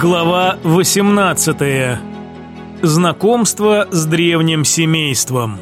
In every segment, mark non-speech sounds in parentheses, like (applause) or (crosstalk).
Глава 18. Знакомство с древним семейством.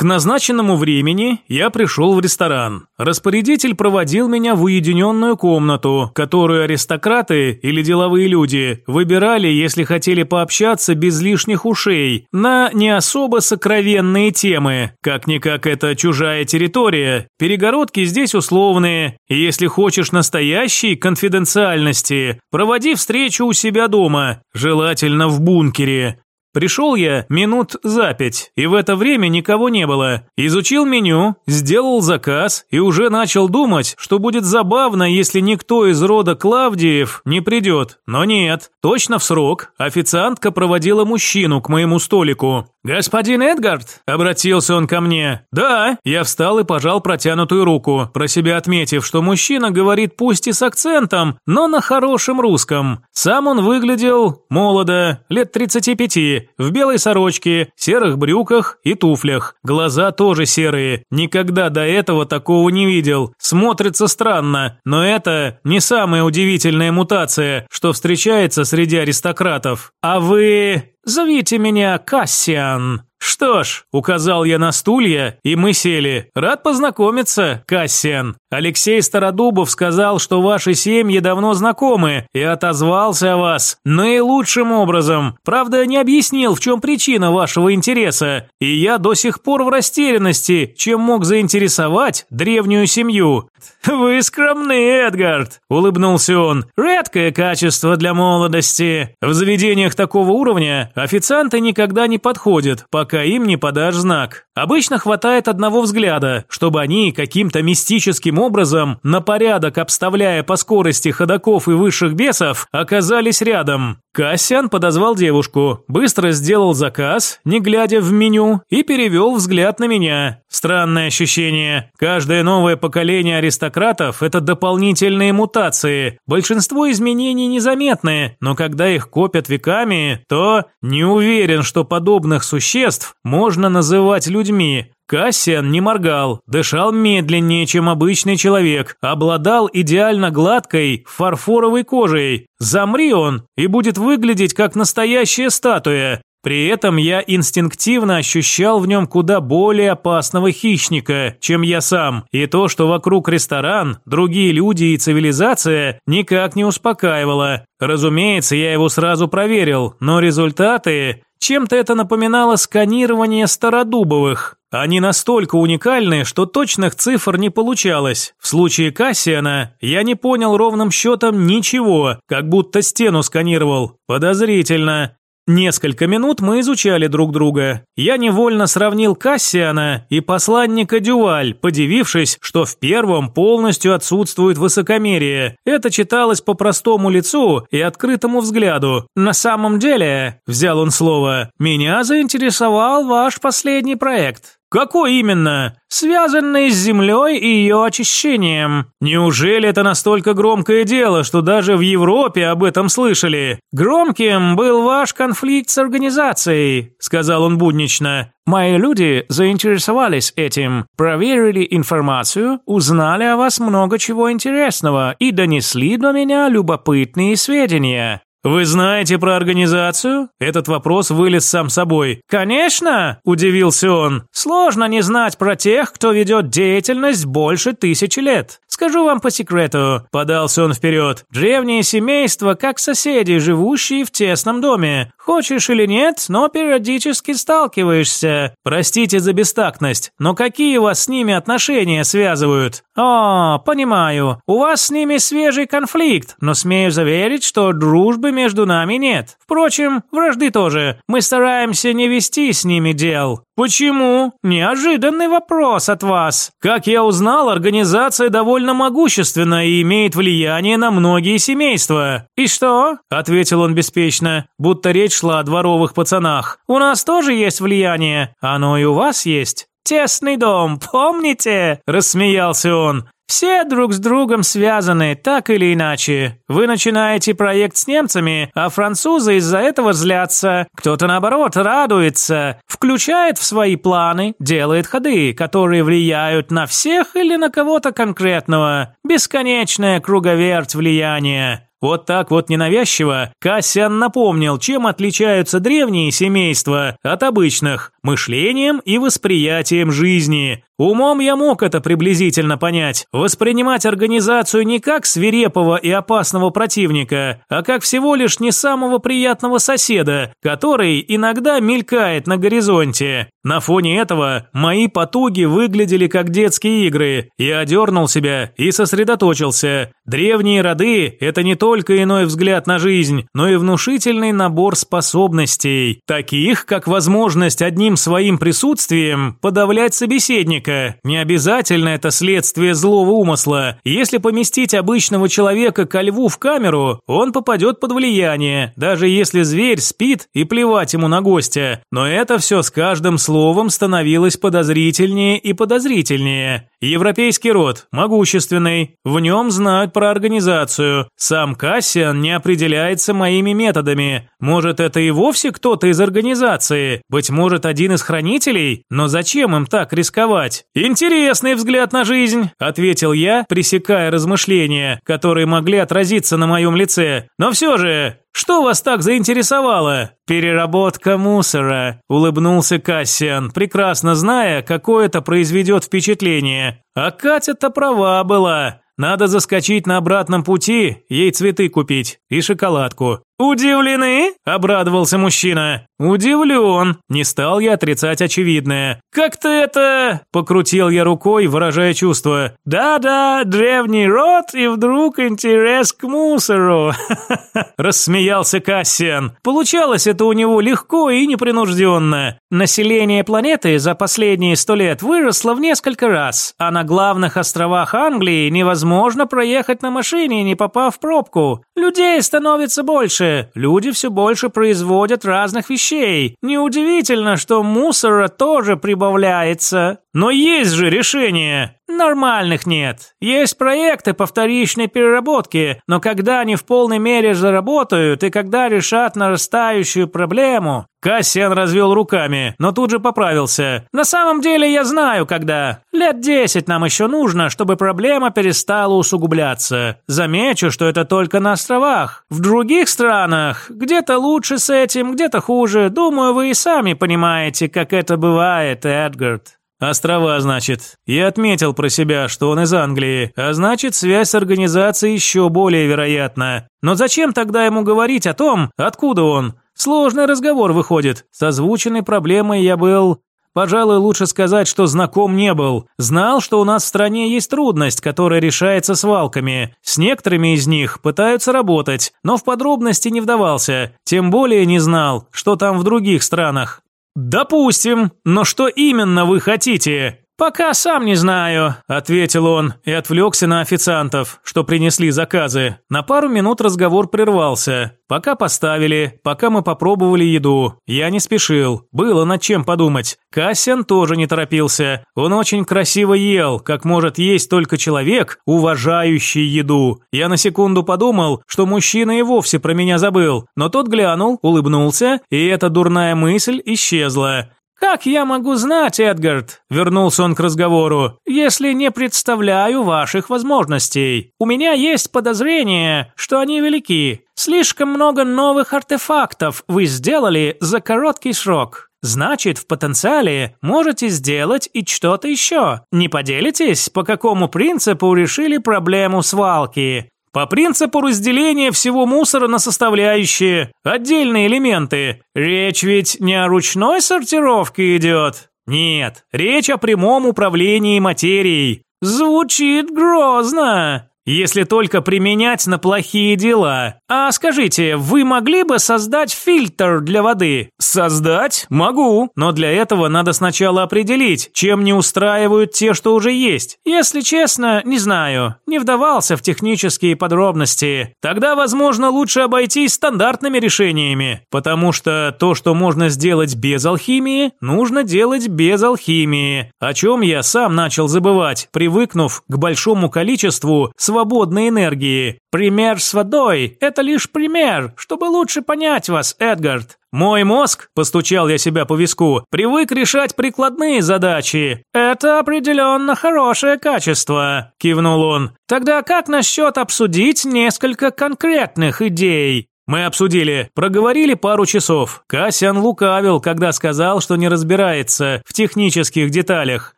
К назначенному времени я пришел в ресторан. Распорядитель проводил меня в уединенную комнату, которую аристократы или деловые люди выбирали, если хотели пообщаться без лишних ушей, на не особо сокровенные темы. Как-никак это чужая территория, перегородки здесь условные, если хочешь настоящей конфиденциальности, проводи встречу у себя дома, желательно в бункере. Пришел я минут за пять, и в это время никого не было. Изучил меню, сделал заказ и уже начал думать, что будет забавно, если никто из рода Клавдиев не придет. Но нет, точно в срок официантка проводила мужчину к моему столику. «Господин Эдгард?» – обратился он ко мне. «Да». Я встал и пожал протянутую руку, про себя отметив, что мужчина говорит пусть и с акцентом, но на хорошем русском. Сам он выглядел молодо, лет 35, в белой сорочке, серых брюках и туфлях. Глаза тоже серые. Никогда до этого такого не видел. Смотрится странно, но это не самая удивительная мутация, что встречается среди аристократов. А вы... «Зовите меня Кассиан». «Что ж», – указал я на стулья, и мы сели. «Рад познакомиться, Кассиан. Алексей Стародубов сказал, что ваши семьи давно знакомы, и отозвался о вас наилучшим образом. Правда, не объяснил, в чем причина вашего интереса, и я до сих пор в растерянности, чем мог заинтересовать древнюю семью». «Вы скромны, Эдгард», – улыбнулся он. «Редкое качество для молодости. В заведениях такого уровня официанты никогда не подходят, пока пока им не подашь знак. Обычно хватает одного взгляда, чтобы они каким-то мистическим образом, на порядок обставляя по скорости ходаков и высших бесов, оказались рядом. Кассиан подозвал девушку, быстро сделал заказ, не глядя в меню, и перевел взгляд на меня. Странное ощущение. Каждое новое поколение аристократов – это дополнительные мутации. Большинство изменений незаметны, но когда их копят веками, то не уверен, что подобных существ существ можно называть людьми. Кассиан не моргал, дышал медленнее, чем обычный человек, обладал идеально гладкой фарфоровой кожей. Замри он, и будет выглядеть как настоящая статуя. При этом я инстинктивно ощущал в нем куда более опасного хищника, чем я сам, и то, что вокруг ресторан, другие люди и цивилизация никак не успокаивало. Разумеется, я его сразу проверил, но результаты... Чем-то это напоминало сканирование Стародубовых. Они настолько уникальны, что точных цифр не получалось. В случае Кассиана я не понял ровным счетом ничего, как будто стену сканировал. Подозрительно. Несколько минут мы изучали друг друга. Я невольно сравнил Кассиана и посланника Дюваль, подивившись, что в первом полностью отсутствует высокомерие. Это читалось по простому лицу и открытому взгляду. «На самом деле», – взял он слово, – «меня заинтересовал ваш последний проект. «Какой именно?» «Связанный с землей и ее очищением. Неужели это настолько громкое дело, что даже в Европе об этом слышали? Громким был ваш конфликт с организацией», — сказал он буднично. «Мои люди заинтересовались этим, проверили информацию, узнали о вас много чего интересного и донесли до меня любопытные сведения. «Вы знаете про организацию?» Этот вопрос вылез сам собой. «Конечно!» – удивился он. «Сложно не знать про тех, кто ведет деятельность больше тысячи лет. Скажу вам по секрету», – подался он вперед. «Древние семейства, как соседи, живущие в тесном доме. Хочешь или нет, но периодически сталкиваешься. Простите за бестактность, но какие вас с ними отношения связывают?» «О, понимаю. У вас с ними свежий конфликт, но смею заверить, что дружбы между нами нет. Впрочем, вражды тоже. Мы стараемся не вести с ними дел. Почему? Неожиданный вопрос от вас. Как я узнал, организация довольно могущественна и имеет влияние на многие семейства. И что? Ответил он беспечно, будто речь шла о дворовых пацанах. У нас тоже есть влияние. Оно и у вас есть. «Тесный дом, помните?» – рассмеялся он. Все друг с другом связаны, так или иначе. Вы начинаете проект с немцами, а французы из-за этого злятся. Кто-то, наоборот, радуется, включает в свои планы, делает ходы, которые влияют на всех или на кого-то конкретного. Бесконечная круговерть влияния. Вот так вот ненавязчиво Кассиан напомнил, чем отличаются древние семейства от обычных – мышлением и восприятием жизни. Умом я мог это приблизительно понять. Воспринимать организацию не как свирепого и опасного противника, а как всего лишь не самого приятного соседа, который иногда мелькает на горизонте. На фоне этого мои потуги выглядели как детские игры. Я одернул себя и сосредоточился. Древние роды – это не только иной взгляд на жизнь, но и внушительный набор способностей, таких как возможность одним своим присутствием подавлять собеседника, человека. Не обязательно это следствие злого умысла. Если поместить обычного человека ко льву в камеру, он попадет под влияние, даже если зверь спит и плевать ему на гостя. Но это все с каждым словом становилось подозрительнее и подозрительнее. Европейский род, могущественный, в нем знают про организацию. Сам Кассиан не определяется моими методами. Может, это и вовсе кто-то из организации? Быть может, один из хранителей? Но зачем им так рисковать? Интересный взгляд на жизнь, ответил я, пресекая размышления, которые могли отразиться на моем лице. Но все же, что вас так заинтересовало? Переработка мусора, улыбнулся Кассиан, прекрасно зная, какое это произведет впечатление. А Катя-то права была. Надо заскочить на обратном пути, ей цветы купить и шоколадку. «Удивлены?» – обрадовался мужчина. «Удивлен». Не стал я отрицать очевидное. «Как-то это...» – покрутил я рукой, выражая чувство. «Да-да, древний род и вдруг интерес к мусору». (laughs) Рассмеялся Кассиан. Получалось это у него легко и непринужденно. Население планеты за последние сто лет выросло в несколько раз, а на главных островах Англии невозможно проехать на машине, не попав в пробку. Людей становится больше, люди все больше производят разных вещей. Неудивительно, что мусора тоже прибавляется. Но есть же решение. Нормальных нет. Есть проекты по вторичной переработке, но когда они в полной мере заработают и когда решат нарастающую проблему... Кассиан развел руками, но тут же поправился. На самом деле я знаю, когда. Лет десять нам еще нужно, чтобы проблема перестала усугубляться. Замечу, что это только на островах. В других странах где-то лучше с этим, где-то хуже. Думаю, вы и сами понимаете, как это бывает, Эдгард. Острова, значит. Я отметил про себя, что он из Англии, а значит, связь с организацией еще более вероятна. Но зачем тогда ему говорить о том, откуда он? Сложный разговор выходит. С озвученной проблемой я был... Пожалуй, лучше сказать, что знаком не был. Знал, что у нас в стране есть трудность, которая решается свалками. С некоторыми из них пытаются работать, но в подробности не вдавался. Тем более не знал, что там в других странах. «Допустим, но что именно вы хотите?» «Пока сам не знаю», – ответил он и отвлекся на официантов, что принесли заказы. На пару минут разговор прервался. Пока поставили, пока мы попробовали еду. Я не спешил, было над чем подумать. Кассиан тоже не торопился. Он очень красиво ел, как может есть только человек, уважающий еду. Я на секунду подумал, что мужчина и вовсе про меня забыл, но тот глянул, улыбнулся, и эта дурная мысль исчезла. «Как я могу знать, Эдгард?» – вернулся он к разговору. «Если не представляю ваших возможностей. У меня есть подозрение, что они велики. Слишком много новых артефактов вы сделали за короткий срок. Значит, в потенциале можете сделать и что-то еще. Не поделитесь, по какому принципу решили проблему свалки? По принципу разделения всего мусора на составляющие, отдельные элементы. Речь ведь не о ручной сортировке идет. Нет, речь о прямом управлении материей. Звучит грозно. Если только применять на плохие дела. А скажите, вы могли бы создать фильтр для воды? Создать? Могу, но для этого надо сначала определить, чем не устраивают те, что уже есть. Если честно, не знаю, не вдавался в технические подробности. Тогда, возможно, лучше обойтись стандартными решениями, потому что то, что можно сделать без алхимии, нужно делать без алхимии, о чем я сам начал забывать, привыкнув к большому количеству свободной энергии. Пример с водой – это лишь пример, чтобы лучше понять вас, Эдгард. Мой мозг, постучал я себя по виску, привык решать прикладные задачи. Это определенно хорошее качество, кивнул он. Тогда как насчет обсудить несколько конкретных идей? Мы обсудили, проговорили пару часов. Кассиан лукавил, когда сказал, что не разбирается в технических деталях.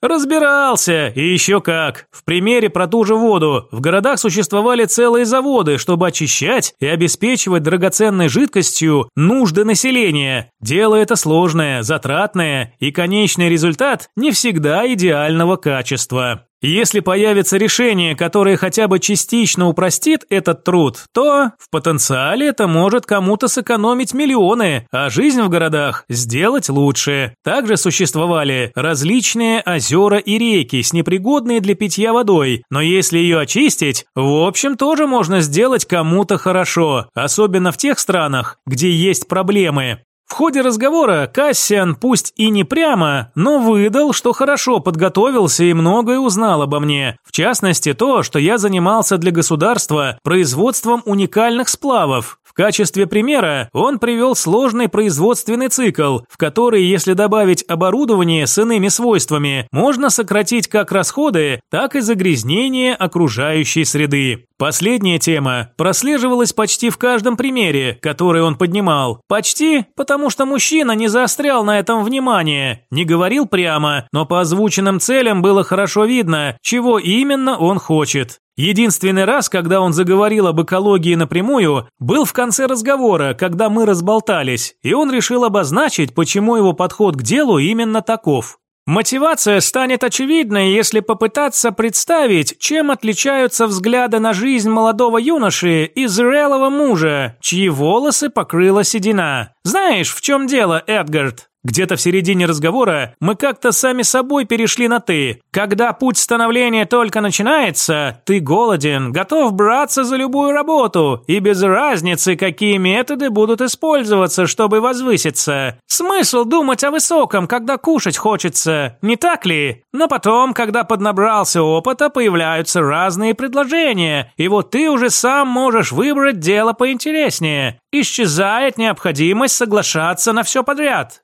Разбирался, и еще как. В примере про ту же воду. В городах существовали целые заводы, чтобы очищать и обеспечивать драгоценной жидкостью нужды населения. Дело это сложное, затратное, и конечный результат не всегда идеального качества. Если появится решение, которое хотя бы частично упростит этот труд, то в потенциале это может кому-то сэкономить миллионы, а жизнь в городах сделать лучше. Также существовали различные озера и реки с непригодной для питья водой, но если ее очистить, в общем тоже можно сделать кому-то хорошо, особенно в тех странах, где есть проблемы. В ходе разговора Кассиан, пусть и не прямо, но выдал, что хорошо подготовился и многое узнал обо мне. В частности, то, что я занимался для государства производством уникальных сплавов. Качестве примера он привел сложный производственный цикл, в который, если добавить оборудование с иными свойствами, можно сократить как расходы, так и загрязнение окружающей среды. Последняя тема прослеживалась почти в каждом примере, который он поднимал. Почти, потому что мужчина не заострял на этом внимание, не говорил прямо, но по озвученным целям было хорошо видно, чего именно он хочет. Единственный раз, когда он заговорил об экологии напрямую, был в конце разговора, когда мы разболтались, и он решил обозначить, почему его подход к делу именно таков. Мотивация станет очевидной, если попытаться представить, чем отличаются взгляды на жизнь молодого юноши и зрелого мужа, чьи волосы покрыла седина. Знаешь, в чем дело, Эдгард? Где-то в середине разговора мы как-то сами собой перешли на «ты». Когда путь становления только начинается, ты голоден, готов браться за любую работу, и без разницы, какие методы будут использоваться, чтобы возвыситься. Смысл думать о высоком, когда кушать хочется, не так ли? Но потом, когда поднабрался опыта, появляются разные предложения, и вот ты уже сам можешь выбрать дело поинтереснее. Исчезает необходимость соглашаться на все подряд.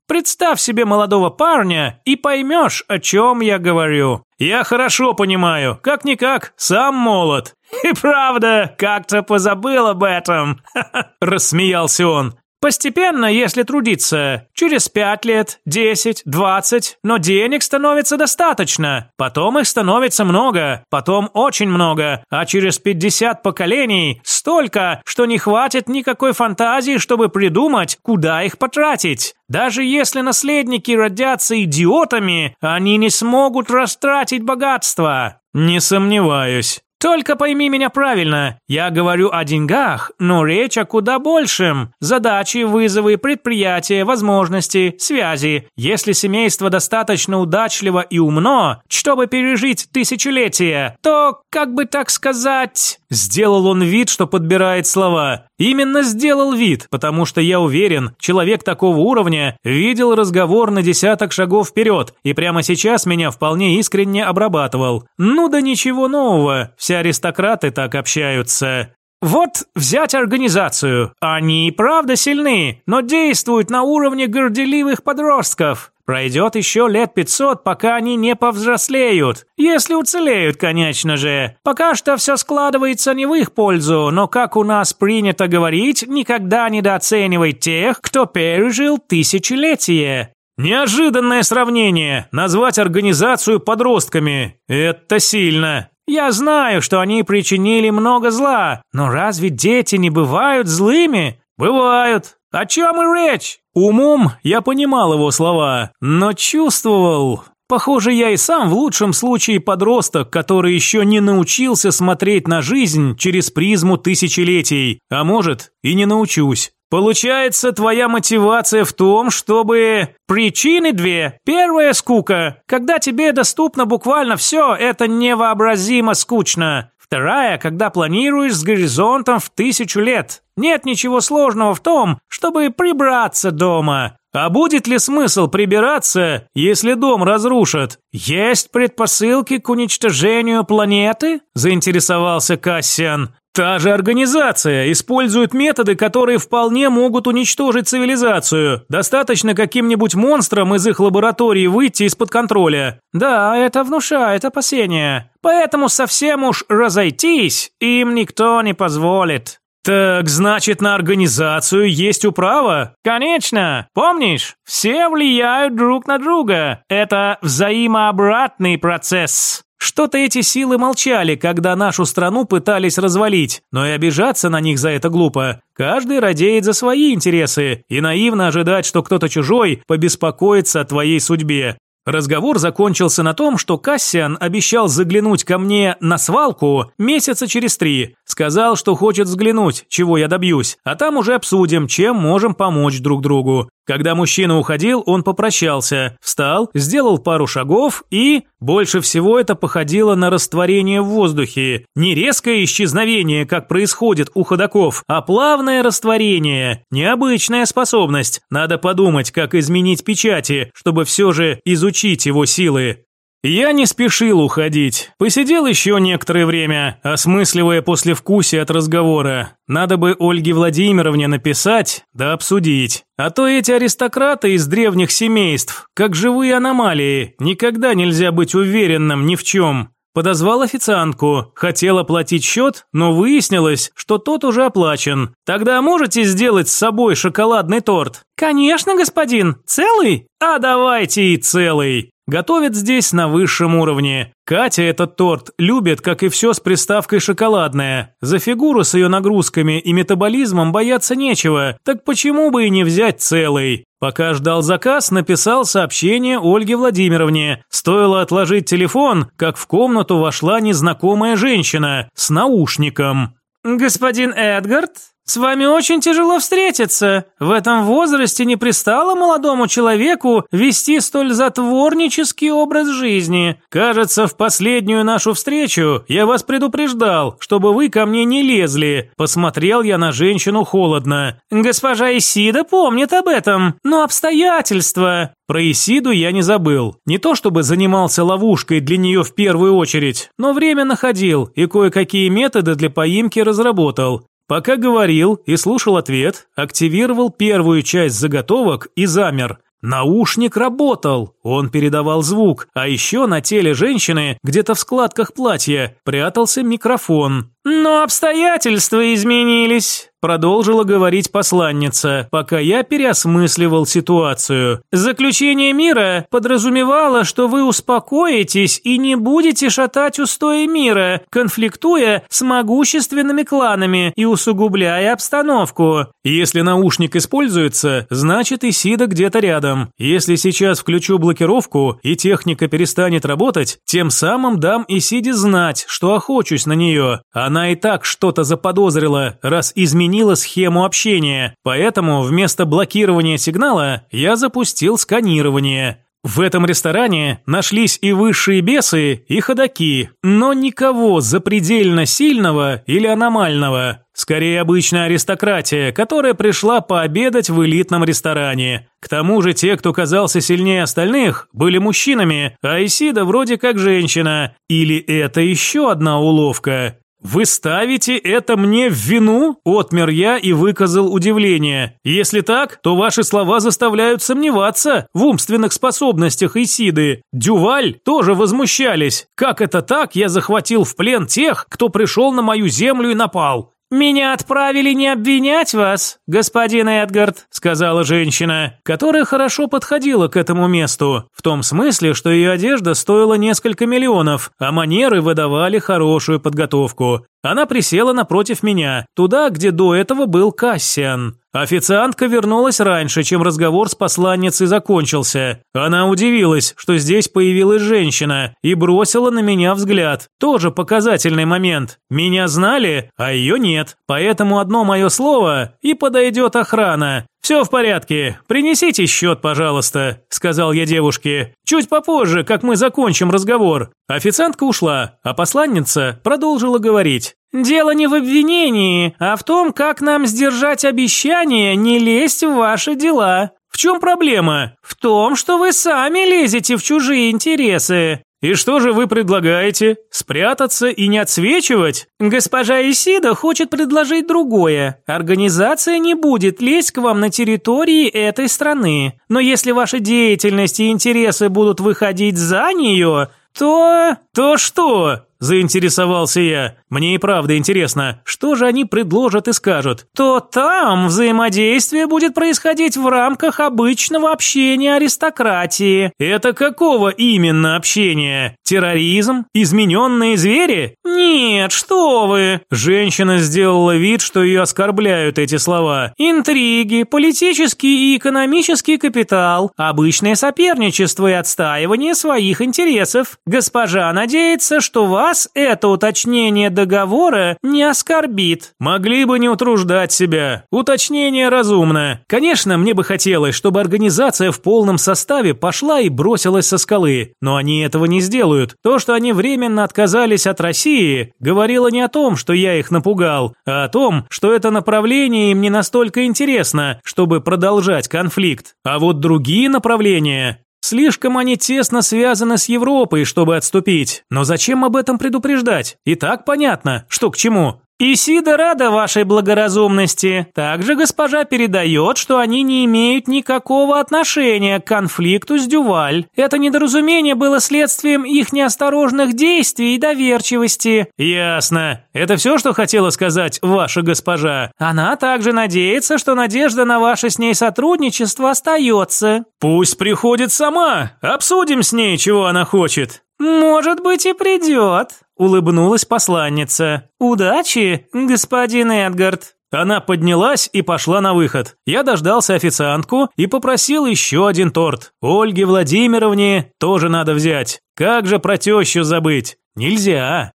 Себе молодого парня и поймешь, о чем я говорю. Я хорошо понимаю, как-никак, сам молод. И правда, как-то позабыл об этом. (laughs) Рассмеялся он. Постепенно, если трудиться, через пять лет, десять, двадцать, но денег становится достаточно. Потом их становится много, потом очень много, а через пятьдесят поколений столько, что не хватит никакой фантазии, чтобы придумать, куда их потратить. Даже если наследники родятся идиотами, они не смогут растратить богатство. Не сомневаюсь. Только пойми меня правильно, я говорю о деньгах, но речь о куда большем. Задачи, вызовы, предприятия, возможности, связи. Если семейство достаточно удачливо и умно, чтобы пережить тысячелетия, то, как бы так сказать... Сделал он вид, что подбирает слова. Именно сделал вид, потому что я уверен, человек такого уровня видел разговор на десяток шагов вперед и прямо сейчас меня вполне искренне обрабатывал. Ну да ничего нового, все аристократы так общаются. Вот взять организацию. Они и правда сильны, но действуют на уровне горделивых подростков. Пройдет еще лет пятьсот, пока они не повзрослеют. Если уцелеют, конечно же. Пока что все складывается не в их пользу, но, как у нас принято говорить, никогда недооценивай тех, кто пережил тысячелетие. Неожиданное сравнение. Назвать организацию подростками. Это сильно. Я знаю, что они причинили много зла, но разве дети не бывают злыми? Бывают. О чем и речь? Умом я понимал его слова, но чувствовал... Похоже, я и сам в лучшем случае подросток, который еще не научился смотреть на жизнь через призму тысячелетий, а может и не научусь. Получается, твоя мотивация в том, чтобы... Причины две. Первая – скука. Когда тебе доступно буквально все, это невообразимо скучно. Вторая, когда планируешь с горизонтом в тысячу лет. Нет ничего сложного в том, чтобы прибраться дома. А будет ли смысл прибираться, если дом разрушат? Есть предпосылки к уничтожению планеты? Заинтересовался Кассиан. Та же организация использует методы, которые вполне могут уничтожить цивилизацию. Достаточно каким-нибудь монстрам из их лаборатории выйти из-под контроля. Да, это внушает опасения. Поэтому совсем уж разойтись им никто не позволит. Так значит, на организацию есть управа? Конечно. Помнишь? Все влияют друг на друга. Это взаимообратный процесс. Что-то эти силы молчали, когда нашу страну пытались развалить, но и обижаться на них за это глупо. Каждый радеет за свои интересы, и наивно ожидать, что кто-то чужой побеспокоится о твоей судьбе. Разговор закончился на том, что Кассиан обещал заглянуть ко мне на свалку месяца через три. Сказал, что хочет взглянуть, чего я добьюсь, а там уже обсудим, чем можем помочь друг другу. Когда мужчина уходил, он попрощался, встал, сделал пару шагов и... Больше всего это походило на растворение в воздухе. Не резкое исчезновение, как происходит у ходаков, а плавное растворение. Необычная способность. Надо подумать, как изменить печати, чтобы все же изучить его силы. Я не спешил уходить. Посидел еще некоторое время, осмысливая послевкусие от разговора. Надо бы Ольге Владимировне написать, да обсудить. А то эти аристократы из древних семейств, как живые аномалии, никогда нельзя быть уверенным ни в чем. Подозвал официантку, хотел оплатить счет, но выяснилось, что тот уже оплачен. Тогда можете сделать с собой шоколадный торт? Конечно, господин. Целый? А давайте и целый. Готовят здесь на высшем уровне. Катя этот торт любит, как и все с приставкой «шоколадная». За фигуру с ее нагрузками и метаболизмом бояться нечего, так почему бы и не взять целый? Пока ждал заказ, написал сообщение Ольге Владимировне. Стоило отложить телефон, как в комнату вошла незнакомая женщина с наушником. «Господин Эдгард?» «С вами очень тяжело встретиться. В этом возрасте не пристало молодому человеку вести столь затворнический образ жизни. Кажется, в последнюю нашу встречу я вас предупреждал, чтобы вы ко мне не лезли». Посмотрел я на женщину холодно. «Госпожа Исида помнит об этом, но обстоятельства...» Про Исиду я не забыл. Не то чтобы занимался ловушкой для нее в первую очередь, но время находил и кое-какие методы для поимки разработал. Пока говорил и слушал ответ, активировал первую часть заготовок и замер. Наушник работал, он передавал звук, а еще на теле женщины, где-то в складках платья, прятался микрофон. «Но обстоятельства изменились», – продолжила говорить посланница, пока я переосмысливал ситуацию. «Заключение мира подразумевало, что вы успокоитесь и не будете шатать устои мира, конфликтуя с могущественными кланами и усугубляя обстановку. Если наушник используется, значит Исида где-то рядом. Если сейчас включу блокировку и техника перестанет работать, тем самым дам Исиде знать, что охочусь на нее. Она и так что-то заподозрила, раз изменила схему общения, поэтому вместо блокирования сигнала я запустил сканирование. В этом ресторане нашлись и высшие бесы, и ходаки, но никого запредельно сильного или аномального. Скорее обычная аристократия, которая пришла пообедать в элитном ресторане. К тому же те, кто казался сильнее остальных, были мужчинами, а Исида вроде как женщина. Или это еще одна уловка? «Вы ставите это мне в вину?» – отмер я и выказал удивление. «Если так, то ваши слова заставляют сомневаться в умственных способностях Исиды. Дюваль тоже возмущались. Как это так я захватил в плен тех, кто пришел на мою землю и напал? «Меня отправили не обвинять вас, господин Эдгард», сказала женщина, которая хорошо подходила к этому месту, в том смысле, что ее одежда стоила несколько миллионов, а манеры выдавали хорошую подготовку. Она присела напротив меня, туда, где до этого был Кассиан. Официантка вернулась раньше, чем разговор с посланницей закончился. Она удивилась, что здесь появилась женщина, и бросила на меня взгляд. Тоже показательный момент. Меня знали, а ее нет. Поэтому одно мое слово, и подойдет охрана. «Все в порядке. Принесите счет, пожалуйста», – сказал я девушке. «Чуть попозже, как мы закончим разговор». Официантка ушла, а посланница продолжила говорить. «Дело не в обвинении, а в том, как нам сдержать обещание не лезть в ваши дела. В чем проблема? В том, что вы сами лезете в чужие интересы. «И что же вы предлагаете? Спрятаться и не отсвечивать?» «Госпожа Исида хочет предложить другое. Организация не будет лезть к вам на территории этой страны. Но если ваша деятельность и интересы будут выходить за нее, то...» «То что?» Заинтересовался я. Мне и правда интересно, что же они предложат и скажут. То там взаимодействие будет происходить в рамках обычного общения аристократии. Это какого именно общения? Терроризм? Измененные звери? Нет, что вы. Женщина сделала вид, что ее оскорбляют эти слова. Интриги, политический и экономический капитал, обычное соперничество и отстаивание своих интересов. Госпожа надеется, что вас вас это уточнение договора не оскорбит. Могли бы не утруждать себя. Уточнение разумно. Конечно, мне бы хотелось, чтобы организация в полном составе пошла и бросилась со скалы. Но они этого не сделают. То, что они временно отказались от России, говорило не о том, что я их напугал, а о том, что это направление им не настолько интересно, чтобы продолжать конфликт. А вот другие направления Слишком они тесно связаны с Европой, чтобы отступить. Но зачем об этом предупреждать? И так понятно, что к чему. Исида рада вашей благоразумности. Также госпожа передает, что они не имеют никакого отношения к конфликту с Дюваль. Это недоразумение было следствием их неосторожных действий и доверчивости. Ясно. Это все, что хотела сказать ваша госпожа. Она также надеется, что надежда на ваше с ней сотрудничество остается. Пусть приходит сама. Обсудим с ней, чего она хочет. «Может быть, и придет», – улыбнулась посланница. «Удачи, господин Эдгард». Она поднялась и пошла на выход. Я дождался официантку и попросил еще один торт. Ольге Владимировне тоже надо взять. Как же про тещу забыть? Нельзя.